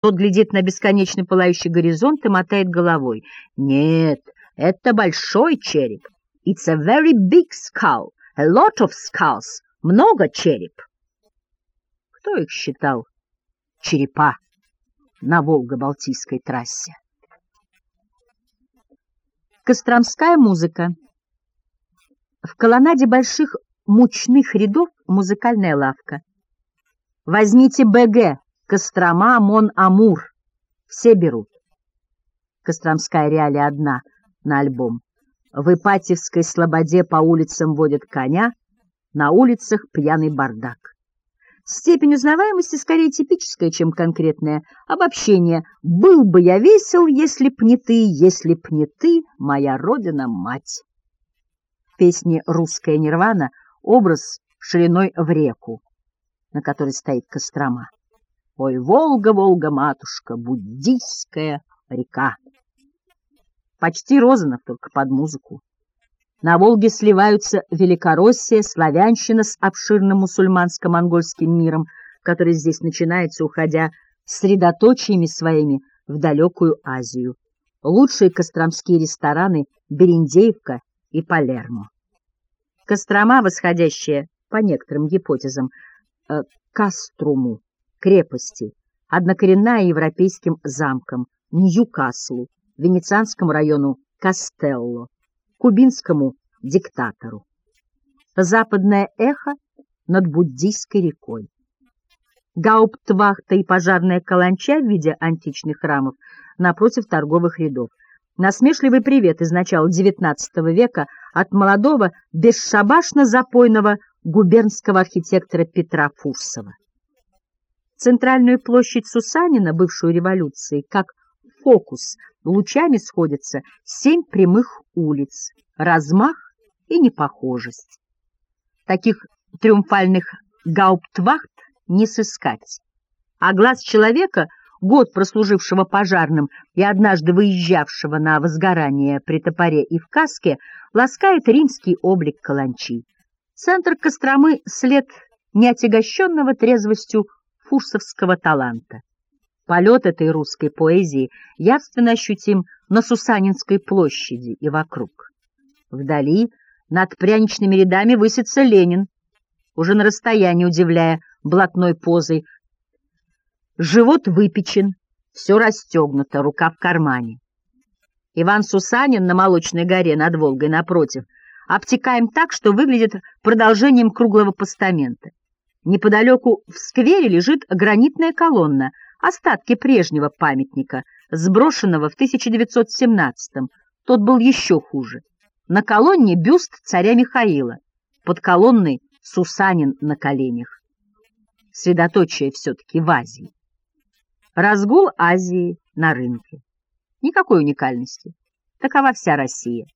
Тот глядит на бесконечно пылающий горизонт и мотает головой. Нет, это большой череп. It's a very big skull. A lot of skulls. Много череп. Кто их считал? Черепа на Волго-Балтийской трассе. Костромская музыка. В колоннаде больших мучных рядов музыкальная лавка. Возьмите БГ, Кострома, Мон-Амур. Все берут. Костромская реалия одна на альбом. В Ипатьевской слободе по улицам водят коня, на улицах пьяный бардак. Степень узнаваемости скорее типическая, чем конкретное обобщение. «Был бы я весел, если б не ты, если б не ты, моя родина-мать». В песне «Русская нирвана» образ шириной в реку, на которой стоит Кострома. Ой, Волга, Волга, матушка, буддийская река. Почти Розанов, только под музыку. На Волге сливаются Великороссия, славянщина с обширным мусульманско-монгольским миром, который здесь начинается, уходя средоточиями своими в далекую Азию. Лучшие костромские рестораны Берендеевка и Палермо. Кострома, восходящая, по некоторым гипотезам, э, Каструму, крепости, однокоренная европейским замкам, Ньюкаслу, венецианскому району Кастелло, кубинскому диктатору. Западное эхо над буддийской рекой. Гауптвахта и пожарная каланча в виде античных храмов напротив торговых рядов. Насмешливый привет из начала XIX века от молодого, бесшабашно-запойного губернского архитектора Петра Фурсова. Центральную площадь Сусанина, бывшую революции, как фокус – лучами сходятся семь прямых улиц, размах и непохожесть. Таких триумфальных гауптвахт не сыскать. А глаз человека, год прослужившего пожарным и однажды выезжавшего на возгорание при топоре и в каске, ласкает римский облик каланчи. Центр Костромы — след неотягощенного трезвостью фурсовского таланта. Полет этой русской поэзии явственно ощутим на Сусанинской площади и вокруг. Вдали, над пряничными рядами, высится Ленин, уже на расстоянии удивляя блатной позой. Живот выпечен, все расстегнуто, рука в кармане. Иван Сусанин на Молочной горе над Волгой напротив обтекаем так, что выглядит продолжением круглого постамента. Неподалеку в сквере лежит гранитная колонна — остатки прежнего памятника, сброшенного в 1917-м. Тот был еще хуже. На колонне бюст царя Михаила, под колонной Сусанин на коленях. Средоточие все-таки в Азии. Разгул Азии на рынке. Никакой уникальности. Такова вся Россия.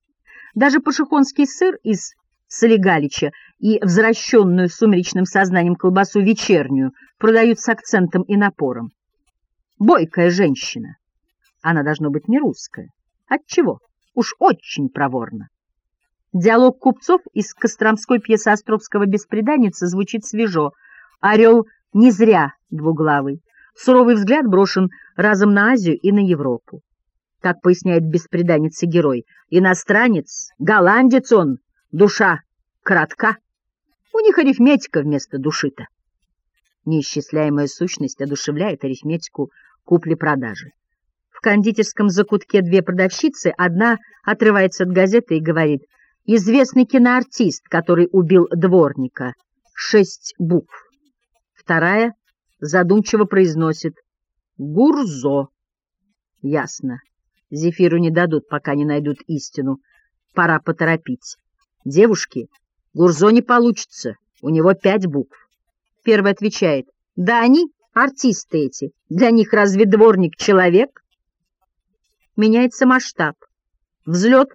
Даже пашихонский сыр из Солигалича и возвращенную сумеречным сознанием колбасу вечернюю продают с акцентом и напором бойкая женщина. Она должно быть не русская. Отчего? Уж очень проворно. Диалог купцов из Костромской пьесы Островского «Беспреданница» звучит свежо. Орел не зря двуглавый. Суровый взгляд брошен разом на Азию и на Европу. Как поясняет беспреданница герой, иностранец, голландец он, душа кратка. У них арифметика вместо души-то. Неисчисляемая сущность одушевляет арифметику купли-продажи. В кондитерском закутке две продавщицы, одна отрывается от газеты и говорит «Известный киноартист, который убил дворника. Шесть букв». Вторая задумчиво произносит «Гурзо». Ясно. Зефиру не дадут, пока не найдут истину. Пора поторопить. Девушки, Гурзо не получится, у него пять букв. Первый отвечает «Да они Артисты эти, для них разве дворник человек? Меняется масштаб. Взлет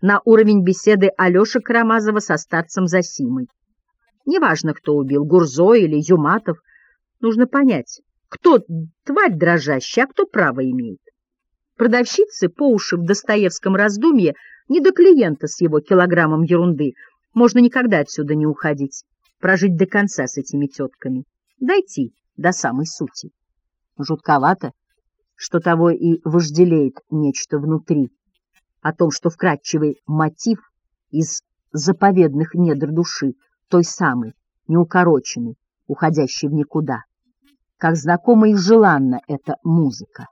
на уровень беседы Алеши Карамазова со старцем Засимой. Неважно, кто убил, Гурзо или Юматов, нужно понять, кто тварь дрожащая, а кто право имеет. Продавщицы по уши в Достоевском раздумье не до клиента с его килограммом ерунды. Можно никогда отсюда не уходить, прожить до конца с этими тетками. Дойти до самой сути. Жутковато что того и вожделеет нечто внутри, о том, что вкрадчивый мотив из заповедных недр души, той самой, неукороченной, уходящей в никуда. Как знакома и желанна эта музыка.